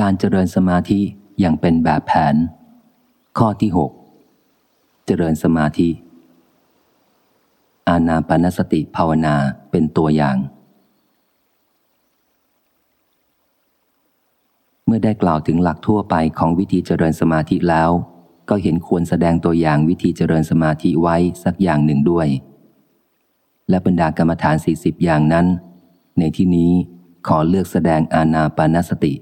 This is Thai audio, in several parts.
การเจริญสมาธิอย่างเป็นแบบแผน ข้อที่หกเจริญสมาธิ อานาปนสติภาวนาเป็นตัวอย่าง เมื่อได้กล่าวถึงหลักทั่วไปของวิธีเจริญสมาธิแล้ว ก็เห็นควรแสดงตัวอย่างวิธีเจริญสมาธิไว้สักอย่างหนึ่งด้วย และบรรดากรรมฐานสี่สิบอย่างนั้น ในที่นี้ขอเลือกแสดงอานาปานสติ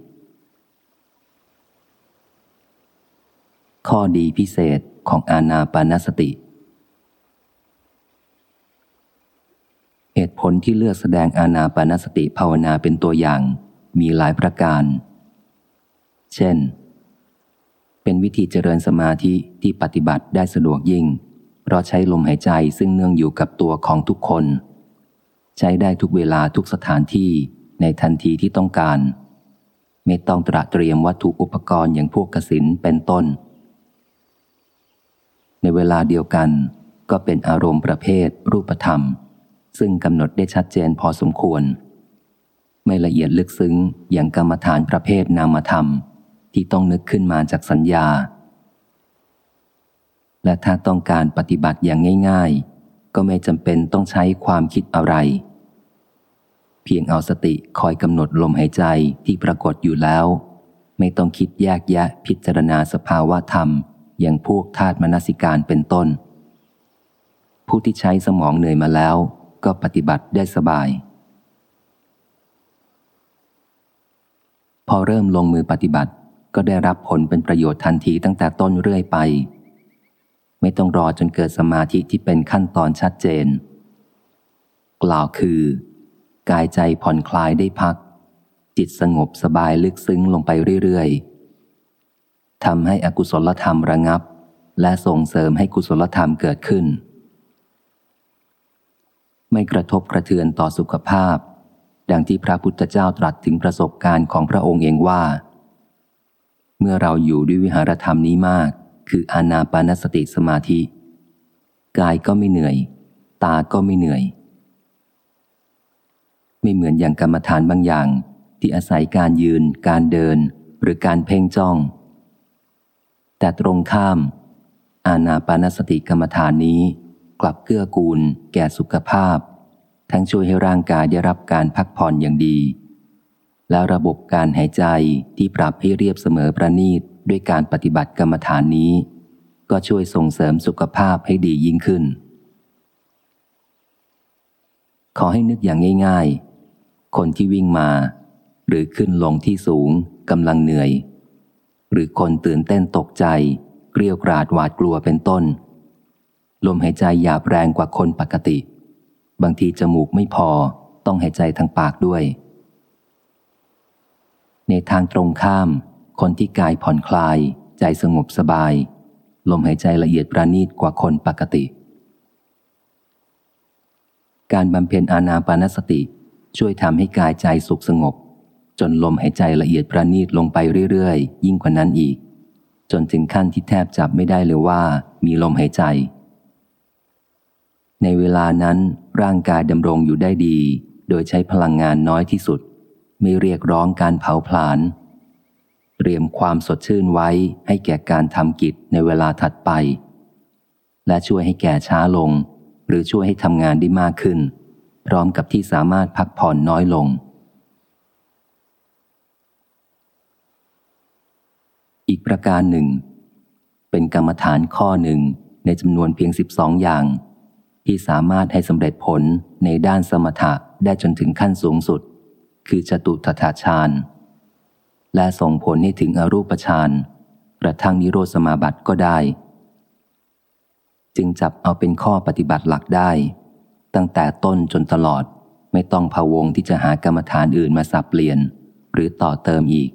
ข้อดีพิเศษของอาณาปานสติ เหตุผลที่เลือกแสดงอาณาปานสติภาวนาเป็นตัวอย่างมีหลายประการ เช่น เป็นวิธีเจริญสมาธิที่ปฏิบัติได้สะดวกยิ่ง เพราะใช้ลมหายใจซึ่งเนื่องอยู่กับตัวของทุกคน ใช้ได้ทุกเวลาทุกสถานที่ในทันทีที่ต้องการ ไม่ต้องตระเตรียมวัตถุอุปกรณ์อย่างพวกกสินเป็นต้น ในเวลาเดียวกัน ก็เป็นอารมณ์ประเภทรูปธรรม ซึ่งกำหนดได้ชัดเจนพอสมควร ไม่ละเอียดลึกซึ้งอย่างกรรมฐานประเภทนามธรรม ที่ต้องนึกขึ้นมาจากสัญญา และถ้าต้องการปฏิบัติอย่างง่าย ๆ ก็ไม่จำเป็นต้องใช้ความคิดอะไร เพียงเอาสติคอยกำหนดลมหายใจที่ปรากฏอยู่แล้ว ไม่ต้องคิดแยกแยะพิจารณาสภาวะธรรม อย่างพวกธาตุมนสิการเป็นต้น ผู้ที่ใช้สมองเหนื่อยมาแล้ว ก็ปฏิบัติได้สบาย พอเริ่มลงมือปฏิบัติก็ได้รับผลเป็นประโยชน์ทันทีตั้งแต่ต้นเรื่อยไป ไม่ต้องรอจนเกิดสมาธิที่เป็นขั้นตอนชัดเจน กล่าวคือ กายใจผ่อนคลายได้พัก จิตสงบสบายลึกซึ้งลงไปเรื่อยๆ ทำให้อกุศลธรรมระงับ และส่งเสริมให้กุศลธรรมเกิดขึ้น ไม่กระทบกระเทือนต่อสุขภาพ ดังที่พระพุทธเจ้าตรัสถึงประสบการณ์ของพระองค์เองว่า เมื่อเราอยู่ด้วยวิหารธรรมนี้มาก คืออานาปานสติสมาธิ กายก็ไม่เหนื่อย ตาก็ไม่เหนื่อย ไม่เหมือนอย่างกรรมฐานบางอย่างที่อาศัยการยืน การเดิน หรือการเพ่งจ้อง แต่ตรงข้าม อาณาปานสติกรรมฐานนี้กลับเกื้อกูล แก่สุขภาพ ทั้งช่วยให้ร่างกายได้รับการพักผ่อนอย่างดี แล้วระบบการหายใจที่ปรับให้เรียบเสมอประณีตด้วยการปฏิบัติกรรมฐานนี้ ก็ช่วยส่งเสริมสุขภาพให้ดียิ่งขึ้น ขอให้นึกอย่างง่าย ๆ คนที่วิ่งมา หรือขึ้นลงที่สูงกำลังเหนื่อย หรือคนตื่นเต้นตกใจ เกลียวกราดหวาดกลัวเป็นต้น ลมหายใจหยาบแรงกว่าคนปกติ บางทีจมูกไม่พอต้องหายใจทางปากด้วย ในทางตรงข้าม คนที่กายผ่อนคลาย ใจสงบสบาย ลมหายใจละเอียดประณีตกว่าคนปกติ การบำเพ็ญอาณาปานสติช่วยทำให้กายใจสุขสงบ จนลมหายใจละเอียดประณีตลงไปเรื่อยๆ ยิ่งกว่านั้นอีก จนถึงขั้นที่แทบจับไม่ได้เลยว่ามีลมหายใจ ในเวลานั้นร่างกายดำรงอยู่ได้ดี โดยใช้พลังงานน้อยที่สุด ไม่เรียกร้องการเผาผลาญเตรียมความสดชื่นไว้ให้แก่การทำกิจในเวลาถัดไป และช่วยให้แก่ช้าลง หรือช่วยให้ทำงานได้มากขึ้น พร้อมกับที่สามารถพักผ่อนน้อยลง อีกประการหนึ่ง เป็นกรรมฐานข้อหนึ่งในจำนวนเพียงสิบสองอย่าง ที่สามารถให้สำเร็จผลในด้านสมถะได้จนถึงขั้นสูงสุด คือจตุตถาฌานและส่งผลให้ถึงอรูปฌานกระทั่งนิโรธสมาบัติก็ได้ จึงจับเอาเป็นข้อปฏิบัติหลักได้ ตั้งแต่ต้นจนตลอดไม่ต้องพะวงที่จะหากรรมฐานอื่นมาสับเปลี่ยน หรือต่อเติมอีก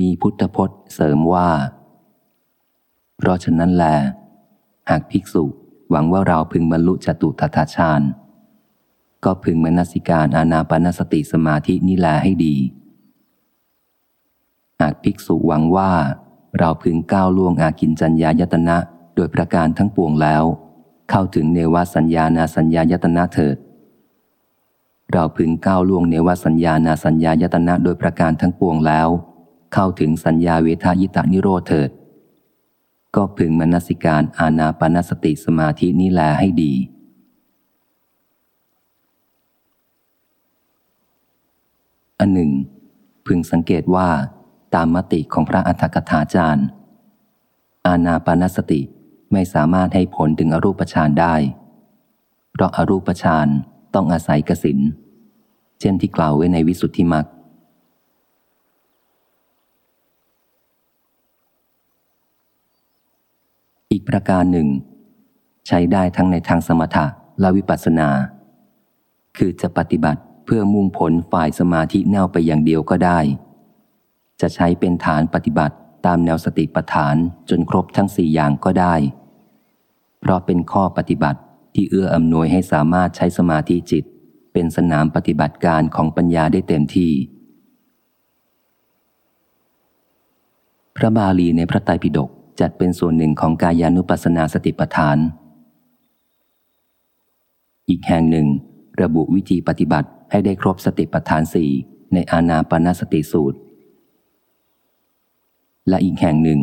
มีพุทธพจน์เสริมว่า เพราะฉะนั้นแล หากภิกษุหวังว่าเราพึงบรรลุจตุตถาฌานก็พึงมนสิการอานาปนสติสมาธินิแลให้ดี หากภิกษุหวังว่าเราพึงก้าวล่วงอากินจัญญายตนะโดยประการทั้งปวงแล้ว เข้าถึงเนวสัญญานาสัญญายตนะเถิด เราพึงก้าวล่วงเนวสัญญานาสัญญายตนะโดยประการทั้งปวงแล้ว เข้าถึงสัญญาเวทายตานิโรธเถิด ก็พึงมนสิการอาณาปณสติสมาธินี้แลให้ดี อันหนึ่ง พึงสังเกตว่าตามมติของพระอัฏฐกถาจารย์ อาณาปณสติไม่สามารถให้ผลถึงอรูปฌานได้ เพราะอารูปฌานต้องอาศัยกสิน เช่นที่กล่าวไว้ในวิสุทธิมัก อีกประการหนึ่ง ใช้ได้ทั้งในทางสมถะและวิปัสสนา คือจะปฏิบัติเพื่อมุ่งผลฝ่ายสมาธิแนวไปอย่างเดียวก็ได้ จะใช้เป็นฐานปฏิบัติตามแนวสติปัฏฐานจนครบทั้งสี่อย่างก็ได้ เพราะเป็นข้อปฏิบัติที่เอื้ออำนวยให้สามารถใช้สมาธิจิต เป็นสนามปฏิบัติการของปัญญาได้เต็มที่ พระบาลีในพระไตรปิฎก จัดเป็นส่วนหนึ่งของกายานุปัสสนาสติปัฏฐาน อีกแห่งหนึ่ง ระบุวิธีปฏิบัติให้ได้ครบสติปัฏฐานสี่ในอานาปนาสติสูตร และอีกแห่งหนึ่ง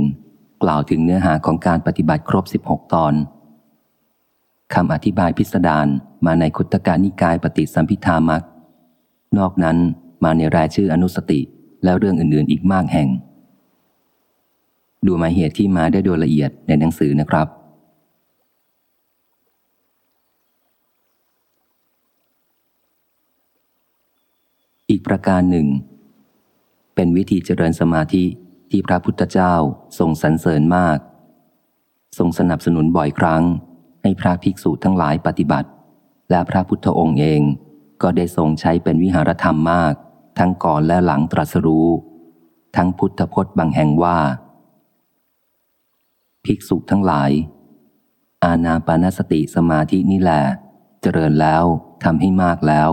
กล่าวถึงเนื้อหาของการปฏิบัติครบ 16 ตอนคำอธิบายพิสดารมาในคุตกานิกายปฏิสัมพิธามักนอกนั้นมาในรายชื่ออนุสติและเรื่องอื่นๆ อีกมากแห่ง ดูหมายเหตุที่มาได้โดยละเอียดในหนังสือนะครับ อีกประการหนึ่ง เป็นวิธีเจริญสมาธิที่พระพุทธเจ้าทรงสรรเสริญมาก ทรงสนับสนุนบ่อยครั้ง ให้พระภิกษุทั้งหลายปฏิบัติ และพระพุทธองค์เองก็ได้ทรงใช้เป็นวิหารธรรมมาก ทั้งก่อนและหลังตรัสรู้ ทั้งพุทธพจน์บางแห่งว่า ภิกษุทั้งหลาย อาณาปานสติสมาธินี่แหละเจริญแล้วทำให้มากแล้ว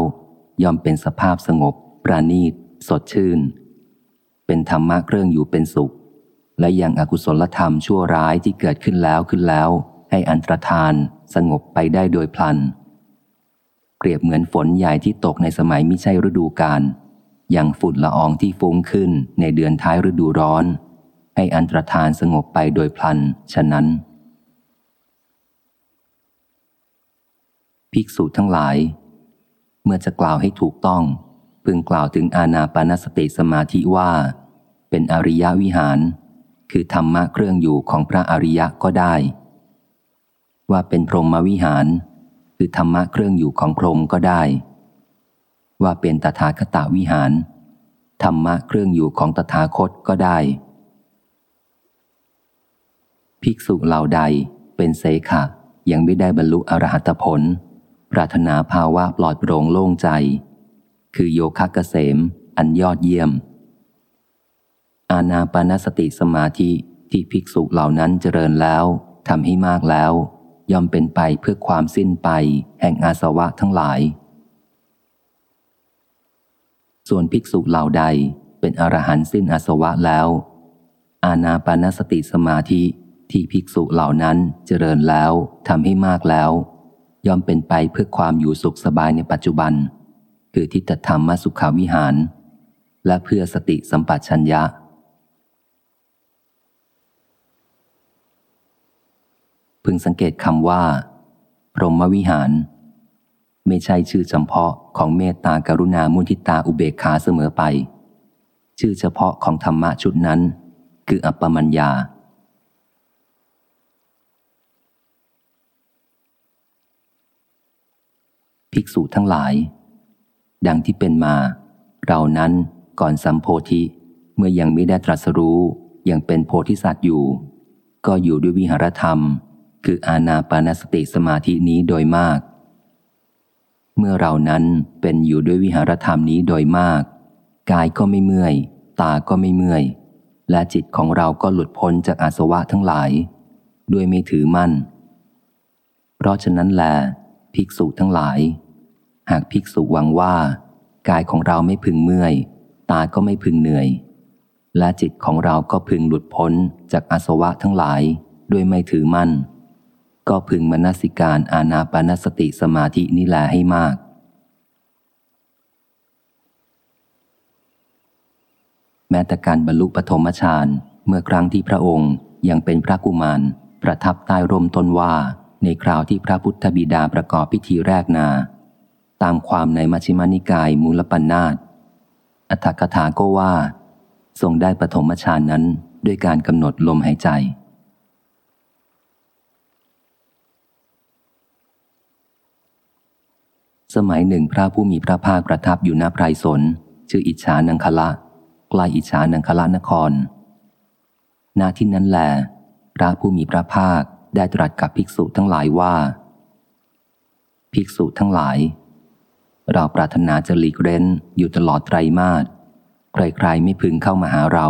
ย่อมเป็นสภาพสงบ ปราณีต สดชื่น เป็นธรรมะเครื่องอยู่เป็นสุข และอยังอกุศลธรรมชั่วร้ายที่เกิดขึ้นแล้วขึ้นแล้ว ให้อันตรธานสงบไปได้โดยพลัน เปรียบเหมือนฝนใหญ่ที่ตกในสมัยมิใช่ฤดูกาลอย่างฝุ่นละอองที่ฟุ้งขึ้นในเดือนท้ายฤดูร้อน ให้อันตรธานสงบไปโดยพลัน ฉะนั้น ภิกษุทั้งหลาย เมื่อจะกล่าวให้ถูกต้อง พึงกล่าวถึงอาณาปานสติสมาธิว่า เป็นอริยวิหาร คือธรรมะเครื่องอยู่ของพระอริยะก็ได้ ว่าเป็นพรหมวิหาร คือธรรมะเครื่องอยู่ของพรหมก็ได้ ว่าเป็นตถาคตวิหาร ธรรมะเครื่องอยู่ของตถาคตก็ได้ ภิกษุเหล่าใดเป็นเสขะยังไม่ได้บรรลุอรหัตผล ปรารถนาภาวะปลอดโปร่งโล่งใจ คือโยคะเกษม อันยอดเยี่ยม อาณาปานสติสมาธิที่ภิกษุเหล่านั้นเจริญแล้วทำให้มากแล้ว ย่อมเป็นไปเพื่อความสิ้นไป แห่งอาสวะทั้งหลาย ส่วนภิกษุเหล่าใดเป็นอรหันต์สิ้นอาสวะแล้ว อาณาปานสติสมาธิ ที่ภิกษุเหล่านั้นเจริญแล้วทำให้มากแล้ว ย่อมเป็นไปเพื่อความอยู่สุขสบายในปัจจุบัน คือทิฏฐธรรมสุขาวิหาร และเพื่อสติสัมปชัญญะ พึงสังเกตคำว่า พรหมวิหาร ไม่ใช่ชื่อเฉพาะของเมตตากรุณามุทิตาอุเบกขาเสมอไป ชื่อเฉพาะของธรรมะชุดนั้น คืออัปปมัญญา ภิกษุทั้งหลาย ดังที่เป็นมา เรานั้นก่อนสัมโพธิเมื่อยังไม่ได้ตรัสรู้ยังเป็นโพธิสัตว์อยู่ ก็อยู่ด้วยวิหารธรรม คืออาณาปานสติสมาธินี้โดยมาก เมื่อเรานั้นเป็นอยู่ด้วยวิหารธรรมนี้โดยมาก กายก็ไม่เมื่อย ตาก็ไม่เมื่อย และจิตของเราก็หลุดพ้นจากอาสวะทั้งหลาย ด้วยไม่ถือมั่น เพราะฉะนั้นแหลภิกษุทั้งหลาย หากภิกษุหวังว่า กายของเราไม่พึงเมื่อย ตาก็ไม่พึงเหนื่อย และจิตของเราก็พึงหลุดพ้นจากอาสวะทั้งหลายด้วยไม่ถือมั่น ก็พึงมนสิการอาณาปานสติสมาธินิแลให้มาก แม้แต่การบรรลุปฐมฌานเมื่อครั้งที่พระองค์ยังเป็นพระกุมาร ประทับใต้ร่มต้นว่าในคราวที่พระพุทธบิดาประกอบพิธีแรกนา ตามความในมัชฌิมานิกายมูลปัญนาตอัตถกถาก็ว่า ทรงได้ปฐมฌานนั้นด้วยการกำหนดลมหายใจ สมัยหนึ่งพระผู้มีพระภาคประทับอยู่ณไพรสน ชื่ออิจฉานังคละใกล้อิจฉานังคละนครณที่นั้นแหลพระผู้มีพระภาคได้ตรัสกับภิกษุทั้งหลายว่า ภิกษุทั้งหลาย เราปรารถนาจะหลีกเร้นอยู่ตลอดไตรมาสใครๆไม่พึงเข้ามาหาเรา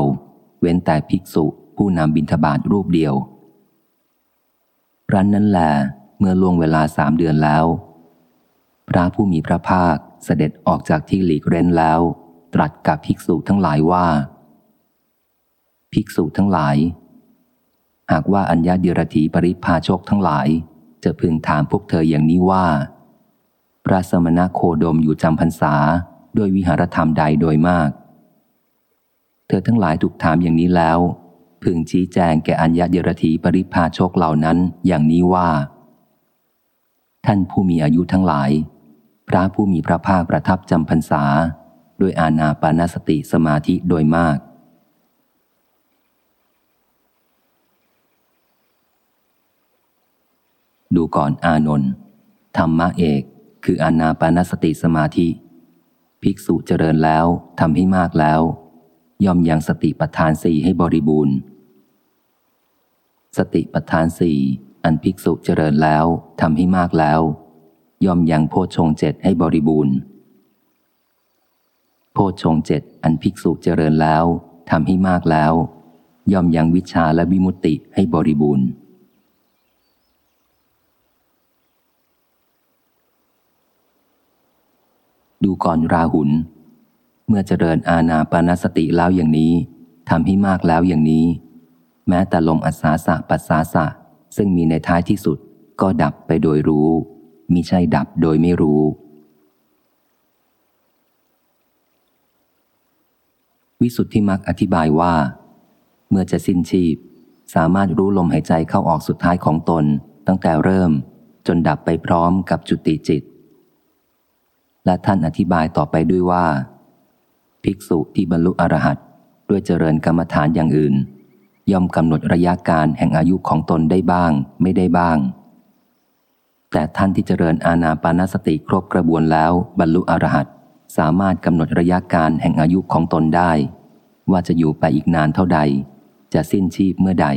เว้นแต่ภิกษุผู้นำบิณฑบาตรูปเดียวรันนั้นแหลเมื่อล่วงเวลาสามเดือนแล้ว พระผู้มีพระภาคเสด็จออกจากที่หลีกเร้นแล้ว ตรัสกับภิกษุทั้งหลายว่า ภิกษุทั้งหลาย หากว่าอัญญาเดียรถีปริพาชกทั้งหลาย จะพึงถามพวกเธออย่างนี้ว่า พระสมณโคดมอยู่จำพรรษาด้วยวิหารธรรมใดโดยมาก เธอทั้งหลายถูกถามอย่างนี้แล้ว พึงชี้แจงแก่อัญญาเดียรถีปริพาชกเหล่านั้นอย่างนี้ว่า ท่านผู้มีอายุทั้งหลาย พระผู้มีพระภาคประทับจำพรรษาด้วยอาณาปานสติสมาธิโดยมากดูก่อนอานนท์ธรรมะเอก คืออนาปานสติสมาธิ ภิกษุเจริญแล้วทำให้มากแล้ว ย่อมยังสติปัฏฐานสี่ให้บริบูรณ์ สติปัฏฐานสี่อันภิกษุเจริญแล้วทำให้มากแล้ว ย่อมยังโพชงเจ็ดให้บริบูรณ์ โพชงเจ็ดอันภิกษุเจริญแล้วทำให้มากแล้ว ย่อมยังวิชาและวิมุตติให้บริบูรณ์ ดูก่อนราหุล เมื่อเจริญอาณาปานสติแล้วอย่างนี้ทำให้มากแล้วอย่างนี้ แม้แต่ลมอัศาสะปัสสาสะ ซึ่งมีในท้ายที่สุดก็ดับไปโดยรู้มิใช่ดับโดยไม่รู้ วิสุทธิมักอธิบายว่า เมื่อจะสิ้นชีพ สามารถรู้ลมหายใจเข้าออกสุดท้ายของตน ตั้งแต่เริ่มจนดับไปพร้อมกับจุติจิต และท่านอธิบายต่อไปด้วยว่า ภิกษุที่บรรลุอรหัตด้วยเจริญกรรมฐานอย่างอื่น ย่อมกำหนดระยะการแห่งอายุของตนได้บ้าง ไม่ได้บ้าง แต่ท่านที่เจริญอาณาปานสติครบกระบวนแล้วบรรลุอรหัตสามารถกำหนดระยะการแห่งอายุของตนได้ ว่าจะอยู่ไปอีกนานเท่าใด จะสิ้นชีพเมื่อใด